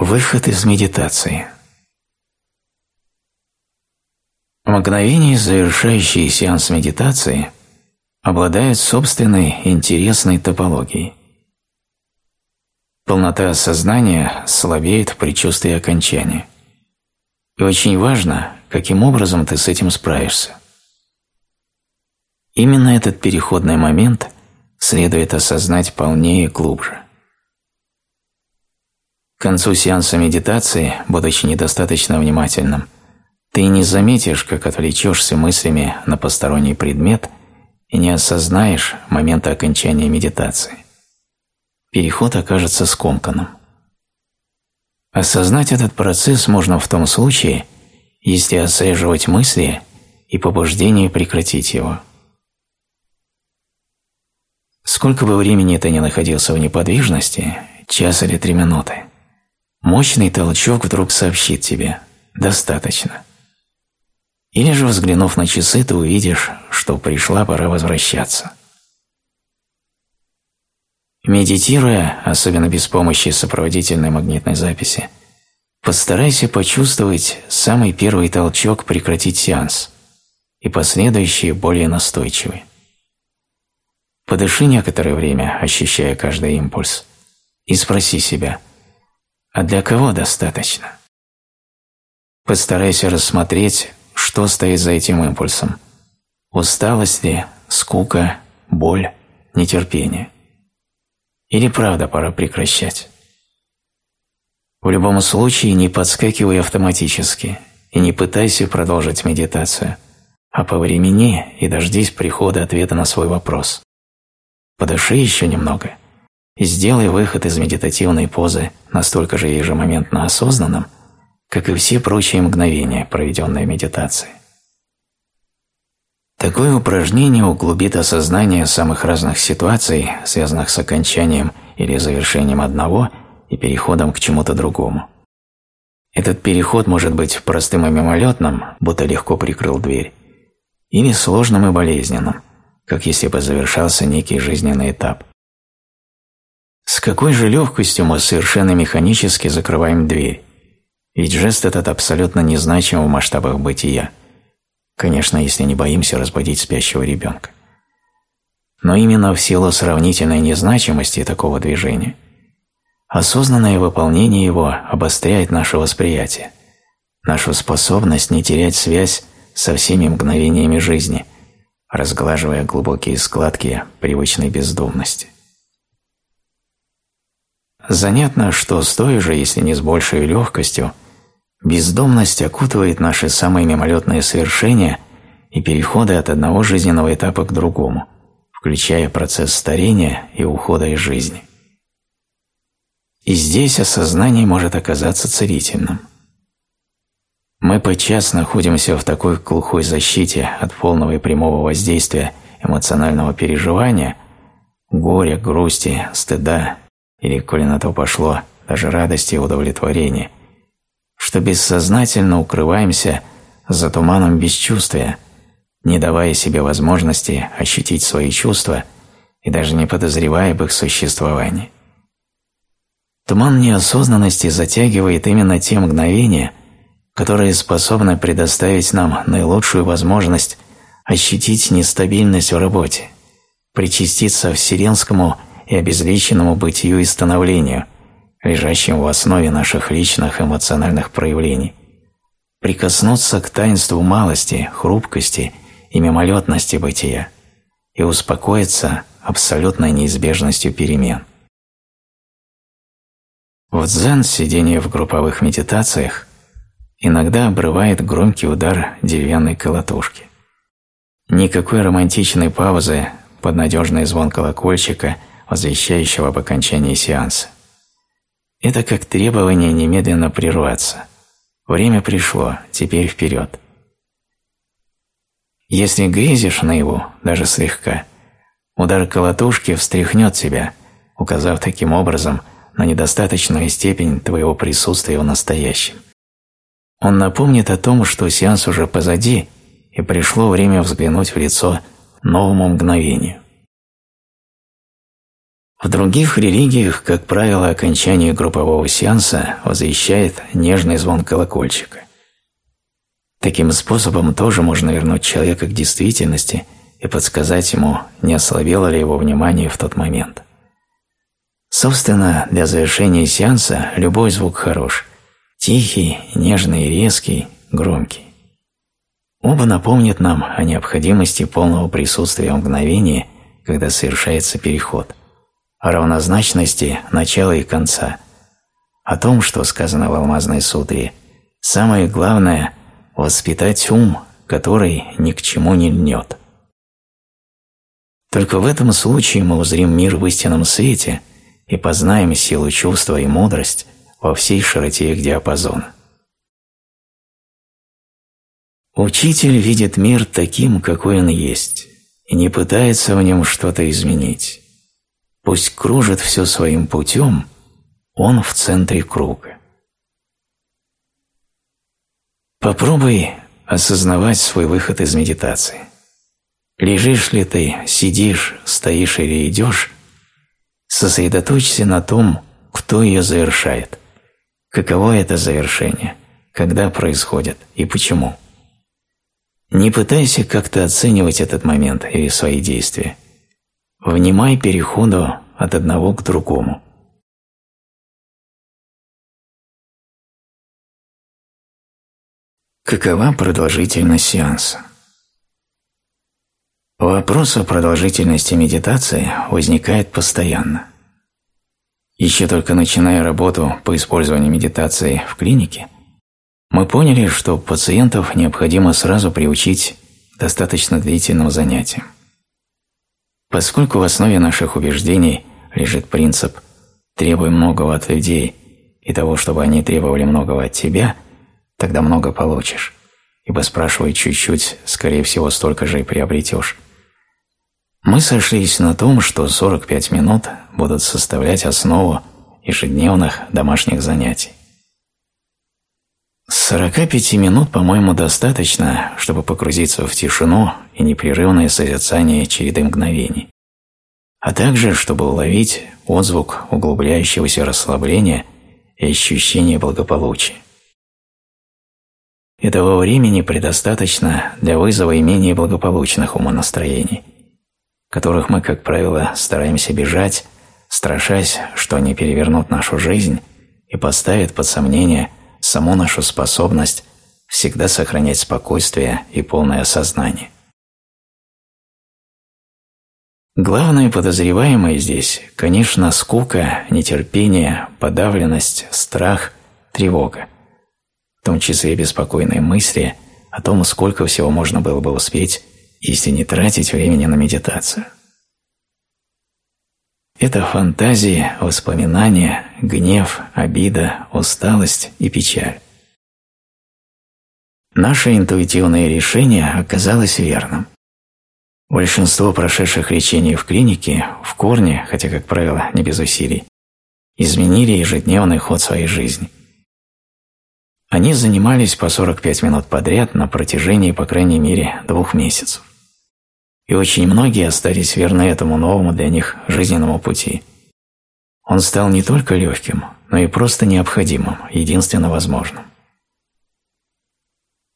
Выход из медитации. Мгновение, завершающие сеанс медитации, обладают собственной интересной топологией. Полнота сознания слабеет в предчувствии окончания. И очень важно, каким образом ты с этим справишься. Именно этот переходный момент следует осознать полнее и глубже. К концу сеанса медитации, будучи недостаточно внимательным, ты не заметишь, как отвлечешься мыслями на посторонний предмет и не осознаешь момента окончания медитации. Переход окажется скомканным. Осознать этот процесс можно в том случае, если отслеживать мысли и побуждение прекратить его. Сколько бы времени ты ни находился в неподвижности, час или три минуты, Мощный толчок вдруг сообщит тебе «достаточно». Или же, взглянув на часы, ты увидишь, что пришла пора возвращаться. Медитируя, особенно без помощи сопроводительной магнитной записи, постарайся почувствовать самый первый толчок прекратить сеанс и последующие более настойчивые. Подыши некоторое время, ощущая каждый импульс, и спроси себя – а для кого достаточно? Постарайся рассмотреть, что стоит за этим импульсом. Усталость ли, скука, боль, нетерпение? Или правда пора прекращать? В любом случае не подскакивай автоматически и не пытайся продолжить медитацию, а повремени и дождись прихода ответа на свой вопрос. Подыши еще немного сделай выход из медитативной позы настолько же ежемоментно осознанным, как и все прочие мгновения, проведенные медитацией. Такое упражнение углубит осознание самых разных ситуаций, связанных с окончанием или завершением одного и переходом к чему-то другому. Этот переход может быть простым и мимолетным, будто легко прикрыл дверь, или сложным и болезненным, как если бы завершался некий жизненный этап. С какой же легкостью мы совершенно механически закрываем дверь? Ведь жест этот абсолютно незначим в масштабах бытия. Конечно, если не боимся разбудить спящего ребенка. Но именно в силу сравнительной незначимости такого движения осознанное выполнение его обостряет наше восприятие, нашу способность не терять связь со всеми мгновениями жизни, разглаживая глубокие складки привычной бездумности. Занятно, что с той же, если не с большей легкостью, бездомность окутывает наши самые мимолетные совершения и переходы от одного жизненного этапа к другому, включая процесс старения и ухода из жизни. И здесь осознание может оказаться целительным. Мы подчас находимся в такой глухой защите от полного и прямого воздействия эмоционального переживания, горя, грусти, стыда или, коли на то пошло, даже радости и удовлетворения, что бессознательно укрываемся за туманом бесчувствия, не давая себе возможности ощутить свои чувства и даже не подозревая об их существовании. Туман неосознанности затягивает именно те мгновения, которые способны предоставить нам наилучшую возможность ощутить нестабильность в работе, причаститься вселенскому и обезличенному бытию и становлению, лежащему в основе наших личных эмоциональных проявлений, прикоснуться к таинству малости, хрупкости и мимолетности бытия и успокоиться абсолютной неизбежностью перемен. В дзен сидение в групповых медитациях иногда обрывает громкий удар деревянной колотушки. Никакой романтичной паузы под надежный звон колокольчика – возвещающего об окончании сеанса. Это как требование немедленно прерваться. Время пришло, теперь вперед. Если грезишь на его, даже слегка, удар колотушки встряхнет тебя, указав таким образом на недостаточную степень твоего присутствия в настоящем. Он напомнит о том, что сеанс уже позади, и пришло время взглянуть в лицо новому мгновению. В других религиях, как правило, окончание группового сеанса возвещает нежный звон колокольчика. Таким способом тоже можно вернуть человека к действительности и подсказать ему, не ослабело ли его внимание в тот момент. Собственно, для завершения сеанса любой звук хорош – тихий, нежный, резкий, громкий. Оба напомнят нам о необходимости полного присутствия в мгновении, когда совершается переход, о равнозначности начала и конца, о том, что сказано в Алмазной сутре, самое главное – воспитать ум, который ни к чему не льнет. Только в этом случае мы узрим мир в истинном свете и познаем силу чувства и мудрость во всей широте их диапазона. Учитель видит мир таким, какой он есть, и не пытается в нем что-то изменить. Пусть кружит все своим путем, он в центре круга. Попробуй осознавать свой выход из медитации. Лежишь ли ты, сидишь, стоишь или идешь, сосредоточься на том, кто ее завершает, каково это завершение, когда происходит и почему. Не пытайся как-то оценивать этот момент или свои действия. Внимай переходу от одного к другому. Какова продолжительность сеанса? Вопрос о продолжительности медитации возникает постоянно. Еще только начиная работу по использованию медитации в клинике – мы поняли, что пациентов необходимо сразу приучить достаточно длительным занятиям. Поскольку в основе наших убеждений лежит принцип «требуй многого от людей и того, чтобы они требовали многого от тебя, тогда много получишь, ибо спрашивай чуть-чуть, скорее всего, столько же и приобретешь». Мы сошлись на том, что 45 минут будут составлять основу ежедневных домашних занятий. 45 минут, по-моему, достаточно, чтобы погрузиться в тишину и непрерывное созерцание череды мгновений, а также, чтобы уловить отзвук углубляющегося расслабления и ощущение благополучия. Этого времени предостаточно для вызова и менее благополучных умонастроений, которых мы, как правило, стараемся бежать, страшась, что они перевернут нашу жизнь и поставят под сомнение – саму нашу способность всегда сохранять спокойствие и полное осознание. Главное подозреваемое здесь, конечно, скука, нетерпение, подавленность, страх, тревога, в том числе беспокойные мысли о том, сколько всего можно было бы успеть, если не тратить времени на медитацию. Это фантазии, воспоминания, гнев, обида, усталость и печаль. Наше интуитивное решение оказалось верным. Большинство прошедших лечений в клинике в корне, хотя, как правило, не без усилий, изменили ежедневный ход своей жизни. Они занимались по 45 минут подряд на протяжении, по крайней мере, двух месяцев и очень многие остались верны этому новому для них жизненному пути. Он стал не только легким, но и просто необходимым, единственно возможным.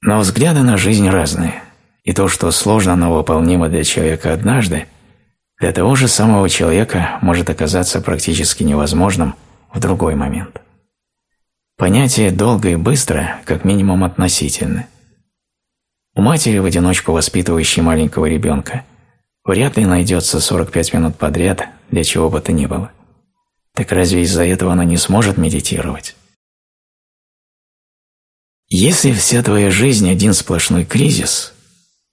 Но взгляды на жизнь разные, и то, что сложно, но выполнимо для человека однажды, для того же самого человека может оказаться практически невозможным в другой момент. Понятие «долго» и «быстро» как минимум относительны. Матери, в одиночку воспитывающей маленького ребенка, вряд ли найдется 45 минут подряд для чего бы то ни было. Так разве из-за этого она не сможет медитировать? Если вся твоя жизнь один сплошной кризис,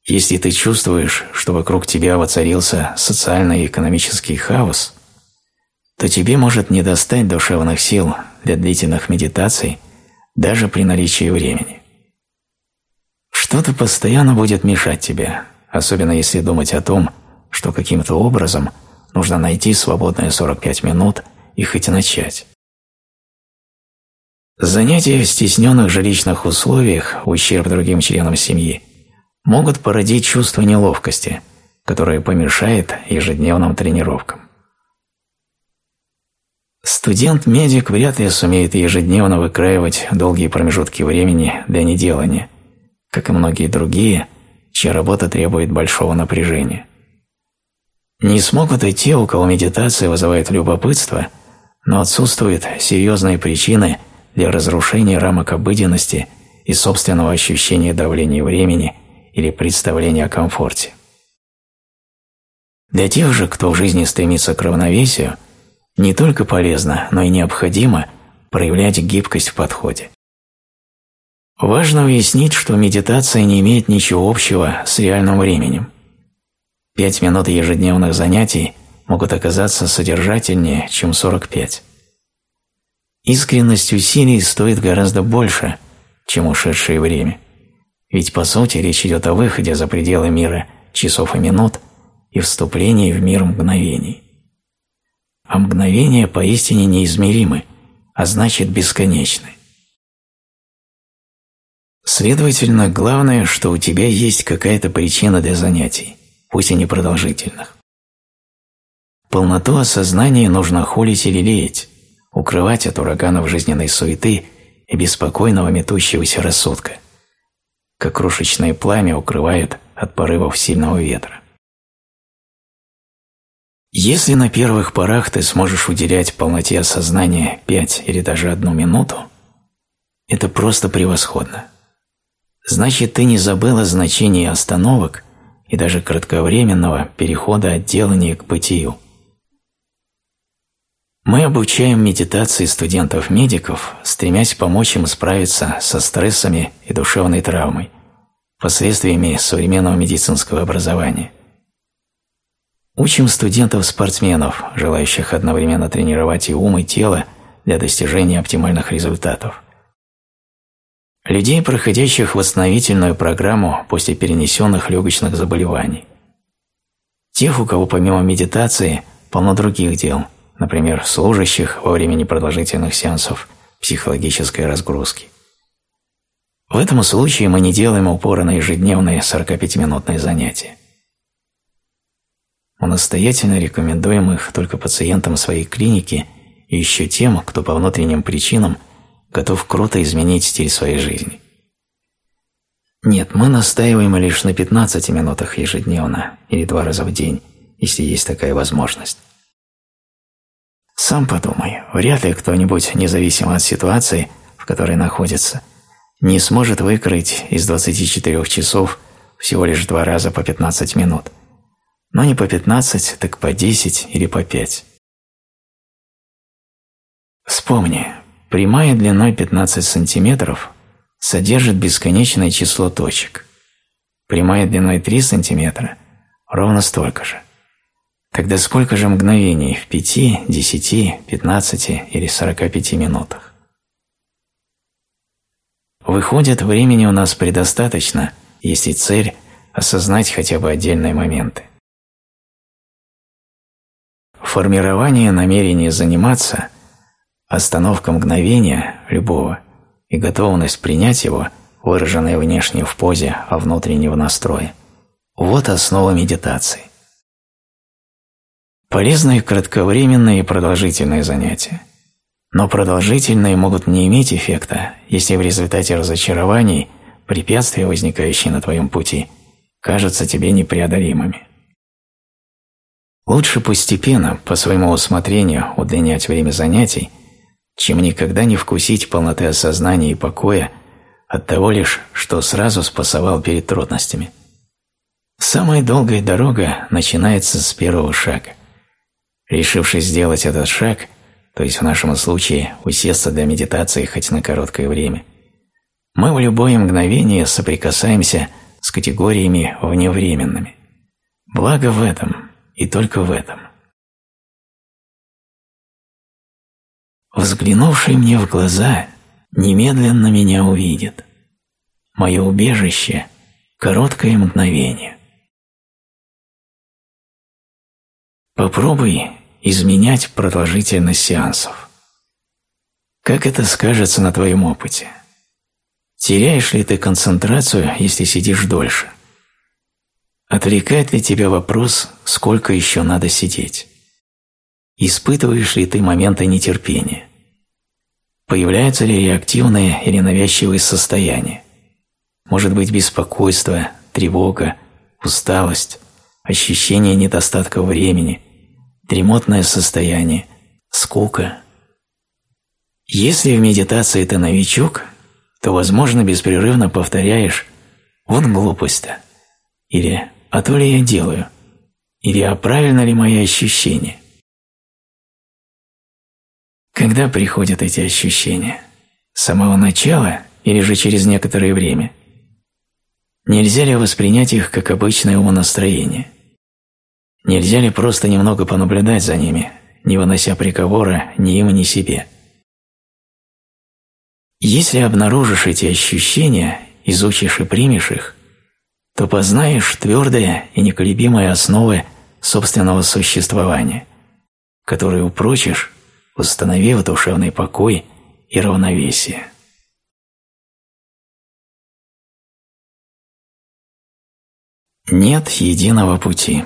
если ты чувствуешь, что вокруг тебя воцарился социальный и экономический хаос, то тебе может не достать душевных сил для длительных медитаций даже при наличии времени. Что-то постоянно будет мешать тебе, особенно если думать о том, что каким-то образом нужно найти свободные 45 минут и хоть начать. Занятия в стесненных жилищных условиях ущерб другим членам семьи могут породить чувство неловкости, которое помешает ежедневным тренировкам. Студент-медик вряд ли сумеет ежедневно выкраивать долгие промежутки времени для неделания, как и многие другие, чья работа требует большого напряжения. Не смогут и те, у кого медитация вызывает любопытство, но отсутствуют серьезные причины для разрушения рамок обыденности и собственного ощущения давления времени или представления о комфорте. Для тех же, кто в жизни стремится к равновесию – не только полезно, но и необходимо проявлять гибкость в подходе. Важно уяснить, что медитация не имеет ничего общего с реальным временем. Пять минут ежедневных занятий могут оказаться содержательнее, чем 45. Искренность усилий стоит гораздо больше, чем ушедшее время. Ведь по сути речь идет о выходе за пределы мира часов и минут и вступлении в мир мгновений а мгновения поистине неизмеримы, а значит бесконечны. Следовательно, главное, что у тебя есть какая-то причина для занятий, пусть и непродолжительных. Полноту осознания нужно холить или леять, укрывать от ураганов жизненной суеты и беспокойного метущегося рассудка, как крошечное пламя укрывает от порывов сильного ветра. Если на первых порах ты сможешь уделять полноте осознания пять или даже одну минуту, это просто превосходно. Значит, ты не забыла значение остановок и даже кратковременного перехода от делания к бытию. Мы обучаем медитации студентов-медиков, стремясь помочь им справиться со стрессами и душевной травмой, последствиями современного медицинского образования – Учим студентов-спортсменов, желающих одновременно тренировать и ум, и тело для достижения оптимальных результатов. Людей, проходящих восстановительную программу после перенесенных легочных заболеваний. Тех, у кого помимо медитации полно других дел, например, служащих во время непродолжительных сеансов психологической разгрузки. В этом случае мы не делаем упора на ежедневные 45-минутные занятия. Мы настоятельно рекомендуем их только пациентам своей клиники и еще тем, кто по внутренним причинам готов круто изменить стиль своей жизни. Нет, мы настаиваем лишь на 15 минутах ежедневно или два раза в день, если есть такая возможность. Сам подумай, вряд ли кто-нибудь, независимо от ситуации, в которой находится, не сможет выкроить из 24 часов всего лишь два раза по 15 минут – но не по 15, так по 10 или по 5. Вспомни, прямая длиной 15 см содержит бесконечное число точек. Прямая длиной 3 см ровно столько же. Тогда сколько же мгновений в 5, 10, 15 или 45 минутах? Выходит, времени у нас предостаточно, если цель – осознать хотя бы отдельные моменты. Формирование намерения заниматься, остановка мгновения любого и готовность принять его, выраженная внешне в позе, а внутренне в настрое – вот основа медитации. Полезны кратковременные и продолжительные занятия. Но продолжительные могут не иметь эффекта, если в результате разочарований препятствия, возникающие на твоем пути, кажутся тебе непреодолимыми. Лучше постепенно, по своему усмотрению, удлинять время занятий, чем никогда не вкусить полноты осознания и покоя от того лишь, что сразу спасовал перед трудностями. Самая долгая дорога начинается с первого шага. Решившись сделать этот шаг, то есть в нашем случае усесться для медитации хоть на короткое время, мы в любое мгновение соприкасаемся с категориями вневременными. Благо в этом – и только в этом. Взглянувший мне в глаза немедленно меня увидит. Мое убежище – короткое мгновение. Попробуй изменять продолжительность сеансов. Как это скажется на твоем опыте? Теряешь ли ты концентрацию, если сидишь дольше – Отвлекает ли тебя вопрос, сколько еще надо сидеть? Испытываешь ли ты моменты нетерпения? Появляются ли реактивные или навязчивые состояния? Может быть беспокойство, тревога, усталость, ощущение недостатка времени, дремотное состояние, скука. Если в медитации ты новичок, то, возможно, беспрерывно повторяешь «вот глупость-то» или «а то ли я делаю» или «а правильно ли мои ощущения». Когда приходят эти ощущения? С самого начала или же через некоторое время? Нельзя ли воспринять их как обычное умонастроение? Нельзя ли просто немного понаблюдать за ними, не вынося приговора ни им, ни себе? Если обнаружишь эти ощущения, изучишь и примешь их, то познаешь твердые и неколебимые основы собственного существования, которые упрочишь, установив душевный покой и равновесие. Нет единого пути.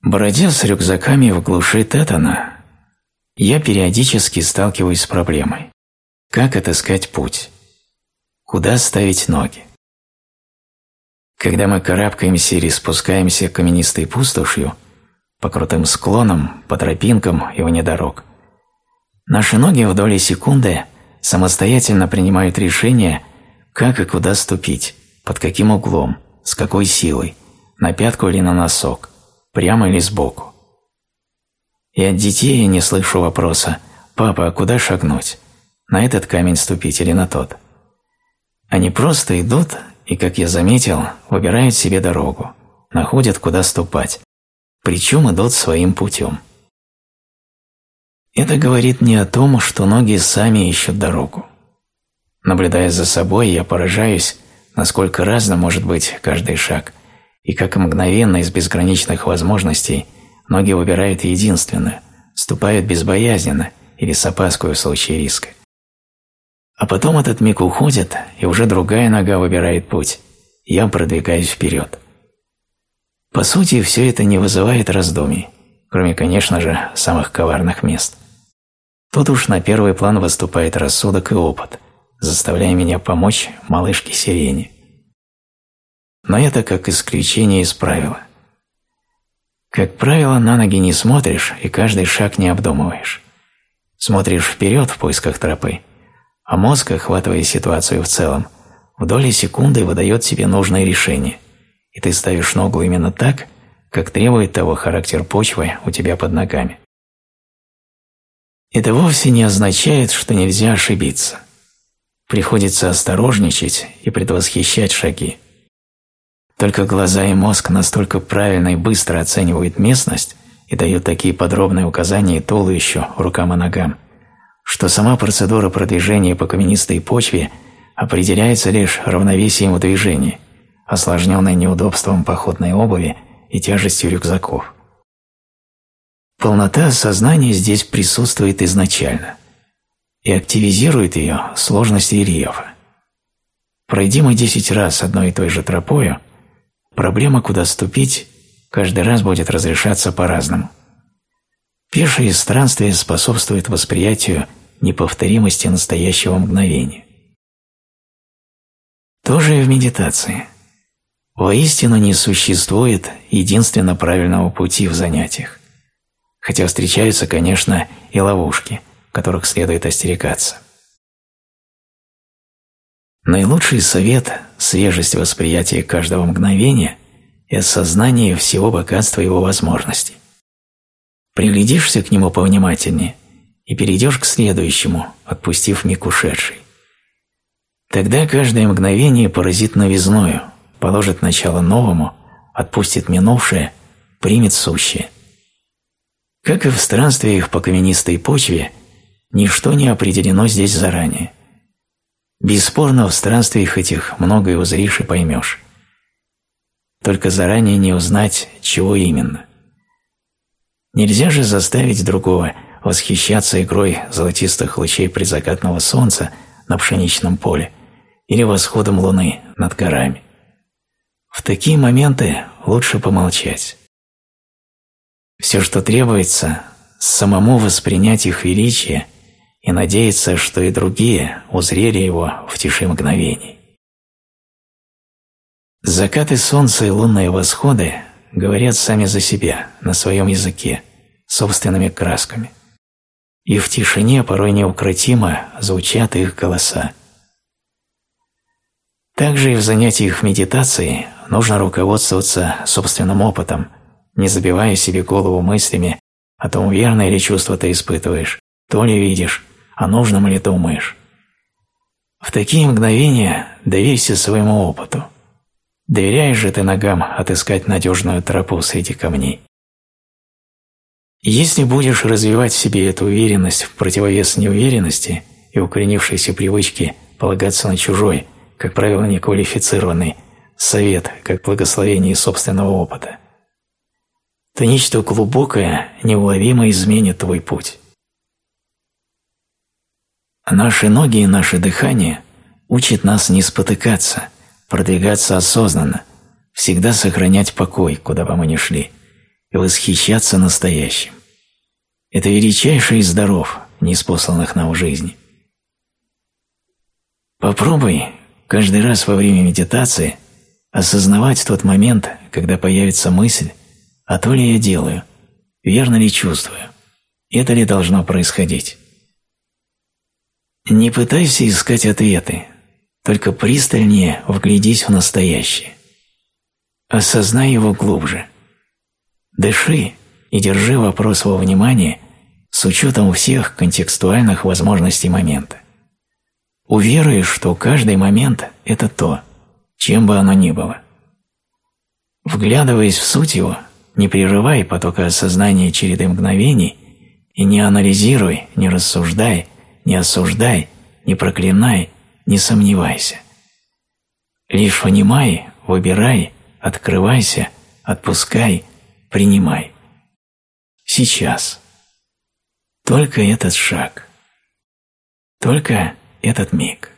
Бродя с рюкзаками в глуши Тетана, я периодически сталкиваюсь с проблемой. Как отыскать путь? Куда ставить ноги? Когда мы карабкаемся или спускаемся каменистой пустошью, по крутым склонам, по тропинкам и вне дорог, наши ноги в доли секунды самостоятельно принимают решение, как и куда ступить, под каким углом, с какой силой, на пятку или на носок, прямо или сбоку. И от детей я не слышу вопроса «Папа, а куда шагнуть? На этот камень ступить или на тот?» Они просто идут и, как я заметил, выбирают себе дорогу, находят, куда ступать, причем идут своим путем. Это говорит не о том, что ноги сами ищут дорогу. Наблюдая за собой, я поражаюсь, насколько разным может быть каждый шаг, и как мгновенно из безграничных возможностей – Ноги выбирают единственное, ступают безбоязненно или с опаской в случае риска. А потом этот миг уходит, и уже другая нога выбирает путь. Я продвигаюсь вперед. По сути, все это не вызывает раздумий, кроме, конечно же, самых коварных мест. Тут уж на первый план выступает рассудок и опыт, заставляя меня помочь малышке Сирене. Но это как исключение из правила. Как правило, на ноги не смотришь и каждый шаг не обдумываешь. Смотришь вперед в поисках тропы, а мозг, охватывая ситуацию в целом, в доли секунды выдает себе нужное решение, и ты ставишь ногу именно так, как требует того характер почвы у тебя под ногами. Это вовсе не означает, что нельзя ошибиться. Приходится осторожничать и предвосхищать шаги. Только глаза и мозг настолько правильно и быстро оценивают местность и дают такие подробные указания туловищу, рукам и ногам, что сама процедура продвижения по каменистой почве определяется лишь равновесием в движении, осложненной неудобством походной обуви и тяжестью рюкзаков. Полнота сознания здесь присутствует изначально и активизирует ее сложность рельефа. Пройди мы десять раз одной и той же тропою – Проблема, куда ступить, каждый раз будет разрешаться по-разному. Пешее странствие способствует восприятию неповторимости настоящего мгновения. Тоже и в медитации. Воистину не существует единственно правильного пути в занятиях. Хотя встречаются, конечно, и ловушки, которых следует остерегаться. Наилучший совет – свежесть восприятия каждого мгновения и осознание всего богатства его возможностей. Приглядишься к нему повнимательнее и перейдешь к следующему, отпустив миг ушедший. Тогда каждое мгновение поразит новизною, положит начало новому, отпустит минувшее, примет сущее. Как и в странствиях по каменистой почве, ничто не определено здесь заранее – Бесспорно, в странствиях этих многое узришь и поймешь. Только заранее не узнать, чего именно. Нельзя же заставить другого восхищаться игрой золотистых лучей предзакатного солнца на пшеничном поле или восходом луны над горами. В такие моменты лучше помолчать. Все, что требуется, самому воспринять их величие и надеяться, что и другие узрели его в тиши мгновений. Закаты солнца и лунные восходы говорят сами за себя на своем языке, собственными красками. И в тишине порой неукротимо звучат их голоса. Также и в занятиях медитацией нужно руководствоваться собственным опытом, не забивая себе голову мыслями о том, верное ли чувство ты испытываешь, то ли видишь, а нужным ли думаешь. В такие мгновения доверься своему опыту. Доверяешь же ты ногам отыскать надежную тропу среди камней. Если будешь развивать в себе эту уверенность в противовес неуверенности и укоренившейся привычке полагаться на чужой, как правило, неквалифицированный, совет, как благословение собственного опыта, то нечто глубокое неуловимо изменит твой путь. Наши ноги и наше дыхание учат нас не спотыкаться, продвигаться осознанно, всегда сохранять покой, куда бы мы ни шли, и восхищаться настоящим. Это величайший из даров, неспосланных нам в жизни. Попробуй каждый раз во время медитации осознавать тот момент, когда появится мысль, а то ли я делаю, верно ли чувствую, это ли должно происходить. Не пытайся искать ответы, только пристальнее вглядись в настоящее. Осознай его глубже. Дыши и держи вопрос во внимании с учетом всех контекстуальных возможностей момента. Уверуешь, что каждый момент – это то, чем бы оно ни было. Вглядываясь в суть его, не прерывай потока осознания череды мгновений и не анализируй, не рассуждай, не осуждай, не проклинай, не сомневайся. Лишь понимай, выбирай, открывайся, отпускай, принимай. Сейчас. Только этот шаг. Только этот миг.